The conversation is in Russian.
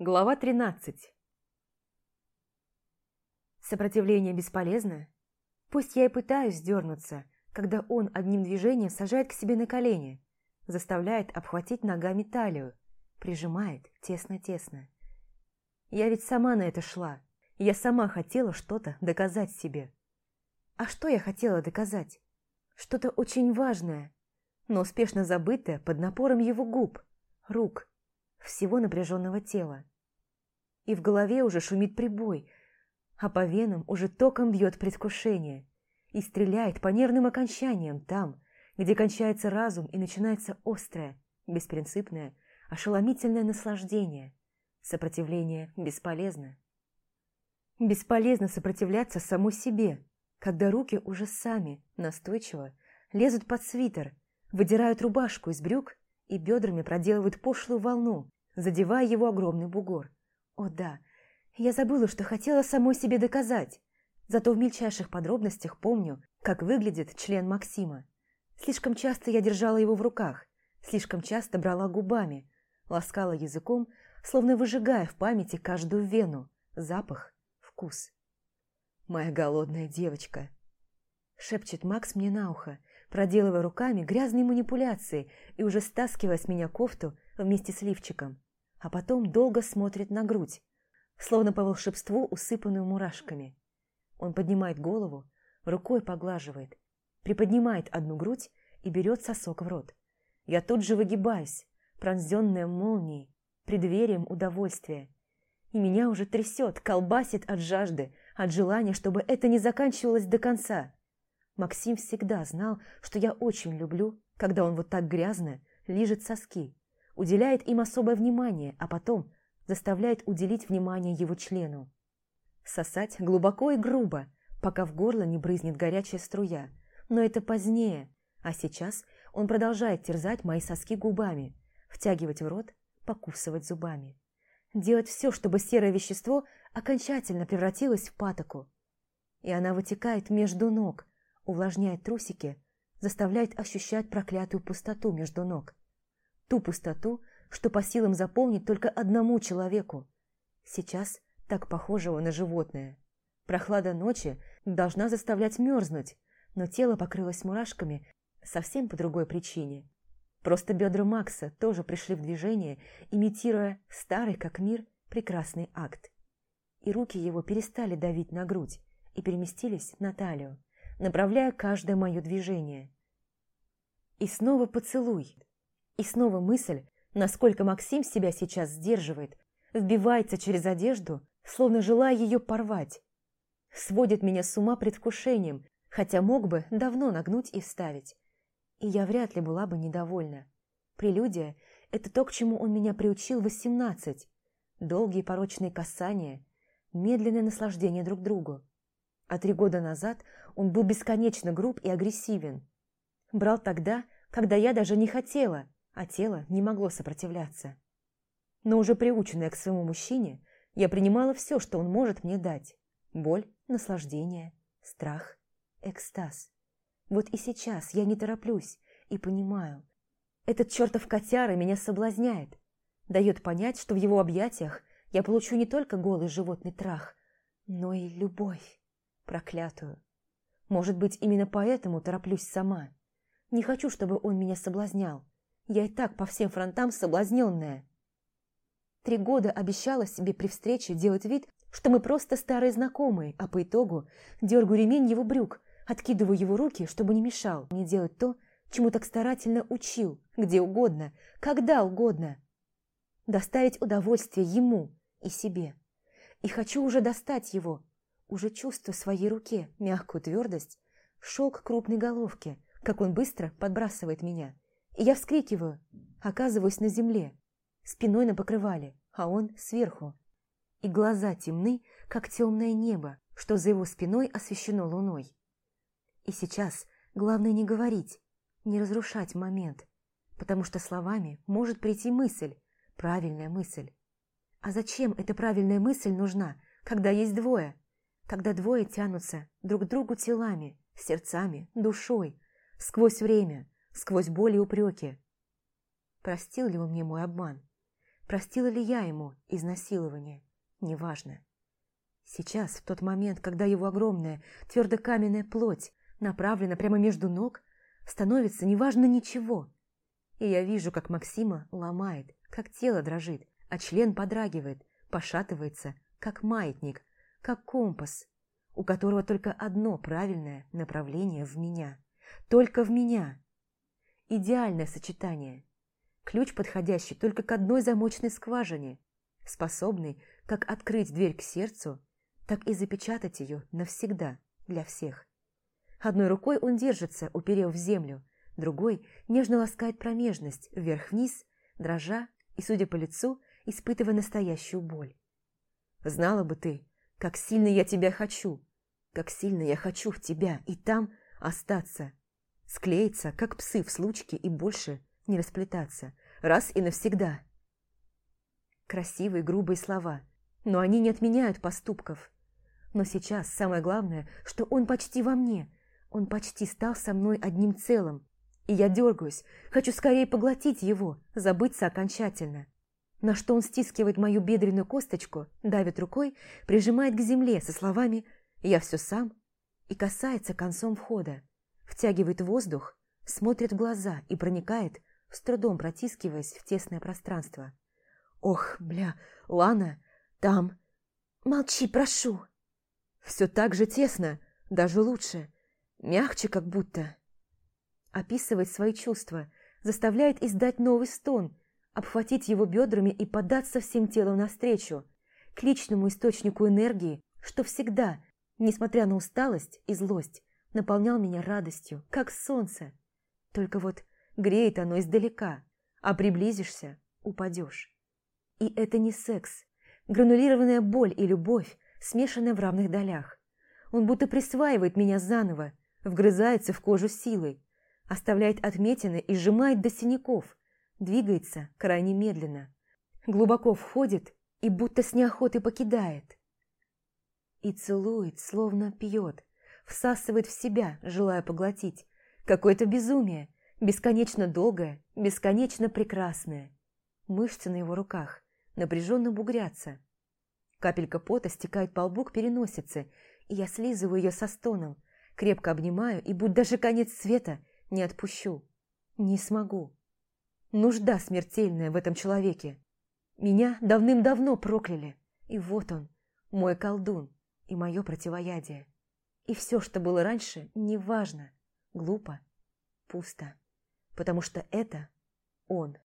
Глава 13 Сопротивление бесполезно? Пусть я и пытаюсь дернуться, когда он одним движением сажает к себе на колени, заставляет обхватить ногами талию, прижимает тесно-тесно. Я ведь сама на это шла, я сама хотела что-то доказать себе. А что я хотела доказать? Что-то очень важное, но успешно забытое под напором его губ, рук, всего напряженного тела. И в голове уже шумит прибой, а по венам уже током бьет предвкушение и стреляет по нервным окончаниям там, где кончается разум и начинается острое, беспринципное, ошеломительное наслаждение. Сопротивление бесполезно. Бесполезно сопротивляться саму себе, когда руки уже сами, настойчиво, лезут под свитер, выдирают рубашку из брюк и бедрами проделывают пошлую волну, задевая его огромный бугор. О да, я забыла, что хотела самой себе доказать. Зато в мельчайших подробностях помню, как выглядит член Максима. Слишком часто я держала его в руках, слишком часто брала губами, ласкала языком, словно выжигая в памяти каждую вену, запах, вкус. «Моя голодная девочка», — шепчет Макс мне на ухо, проделывая руками грязные манипуляции и уже стаскивая с меня кофту вместе с лифчиком а потом долго смотрит на грудь, словно по волшебству усыпанную мурашками. Он поднимает голову, рукой поглаживает, приподнимает одну грудь и берет сосок в рот. Я тут же выгибаюсь, пронзенная молнией, преддверием удовольствия. И меня уже трясет, колбасит от жажды, от желания, чтобы это не заканчивалось до конца. Максим всегда знал, что я очень люблю, когда он вот так грязно лижет соски, уделяет им особое внимание, а потом заставляет уделить внимание его члену. Сосать глубоко и грубо, пока в горло не брызнет горячая струя. Но это позднее, а сейчас он продолжает терзать мои соски губами, втягивать в рот, покусывать зубами. Делать все, чтобы серое вещество окончательно превратилось в патоку. И она вытекает между ног, увлажняет трусики, заставляет ощущать проклятую пустоту между ног – Ту пустоту, что по силам заполнить только одному человеку. Сейчас так похожего на животное. Прохлада ночи должна заставлять мерзнуть, но тело покрылось мурашками совсем по другой причине. Просто бедра Макса тоже пришли в движение, имитируя старый как мир прекрасный акт. И руки его перестали давить на грудь и переместились на талию, направляя каждое мое движение. И снова поцелуй, и снова мысль, насколько Максим себя сейчас сдерживает, вбивается через одежду, словно желая ее порвать. Сводит меня с ума предвкушением, хотя мог бы давно нагнуть и вставить. И я вряд ли была бы недовольна. Прелюдия – это то, к чему он меня приучил восемнадцать. Долгие порочные касания, медленное наслаждение друг другу. А три года назад он был бесконечно груб и агрессивен. Брал тогда, когда я даже не хотела – а тело не могло сопротивляться. Но уже приученная к своему мужчине, я принимала все, что он может мне дать. Боль, наслаждение, страх, экстаз. Вот и сейчас я не тороплюсь и понимаю. Этот чертов котяра меня соблазняет. Дает понять, что в его объятиях я получу не только голый животный трах, но и любовь проклятую. Может быть, именно поэтому тороплюсь сама. Не хочу, чтобы он меня соблазнял. Я и так по всем фронтам соблазненная. Три года обещала себе при встрече делать вид, что мы просто старые знакомые, а по итогу дергаю ремень его брюк, откидываю его руки, чтобы не мешал мне делать то, чему так старательно учил, где угодно, когда угодно. Доставить удовольствие ему и себе. И хочу уже достать его, уже чувствуя в своей руке мягкую твердость, шелк крупной головки, как он быстро подбрасывает меня – я вскрикиваю, оказываюсь на земле, спиной на покрывале, а он сверху. И глаза темны, как темное небо, что за его спиной освещено луной. И сейчас главное не говорить, не разрушать момент, потому что словами может прийти мысль, правильная мысль. А зачем эта правильная мысль нужна, когда есть двое? Когда двое тянутся друг к другу телами, сердцами, душой, сквозь время – сквозь боль и упреки. Простил ли он мне мой обман? простила ли я ему изнасилование, неважно. Сейчас, в тот момент, когда его огромная, твердокаменная плоть направлена прямо между ног, становится неважно ничего. И я вижу, как Максима ломает, как тело дрожит, а член подрагивает, пошатывается, как маятник, как компас, у которого только одно правильное направление в меня. Только в меня. Идеальное сочетание. Ключ, подходящий только к одной замочной скважине, способный как открыть дверь к сердцу, так и запечатать ее навсегда для всех. Одной рукой он держится, уперев в землю, другой нежно ласкает промежность вверх-вниз, дрожа и, судя по лицу, испытывая настоящую боль. Знала бы ты, как сильно я тебя хочу, как сильно я хочу в тебя и там остаться, склеиться, как псы в случке и больше не расплетаться, раз и навсегда. Красивые грубые слова, но они не отменяют поступков. Но сейчас самое главное, что он почти во мне, он почти стал со мной одним целым, и я дергаюсь, хочу скорее поглотить его, забыться окончательно. На что он стискивает мою бедренную косточку, давит рукой, прижимает к земле со словами «Я все сам» и касается концом входа, втягивает воздух, смотрит в глаза и проникает, с трудом протискиваясь в тесное пространство. «Ох, бля, Лана, там...» «Молчи, прошу!» «Все так же тесно, даже лучше, мягче как будто...» описывает свои чувства, заставляет издать новый стон, обхватить его бедрами и податься всем телом навстречу, к личному источнику энергии, что всегда, несмотря на усталость и злость, наполнял меня радостью, как солнце. Только вот греет оно издалека, а приблизишься – упадешь. И это не секс, гранулированная боль и любовь, смешанная в равных долях. Он будто присваивает меня заново, вгрызается в кожу силой, оставляет отметины и сжимает до синяков, двигается крайне медленно, глубоко входит и будто с неохотой покидает. И целует, словно пьет, всасывает в себя, желая поглотить. Какое-то безумие, бесконечно долгое, бесконечно прекрасное. Мышцы на его руках напряженно бугрятся. Капелька пота стекает по лбу к переносице, и я слизываю ее со стоном, крепко обнимаю, и будь даже конец света – не отпущу. Не смогу. Нужда смертельная в этом человеке. Меня давным-давно прокляли. И вот он, мой колдун и мое противоядие. И все, что было раньше, неважно, глупо, пусто. Потому что это он.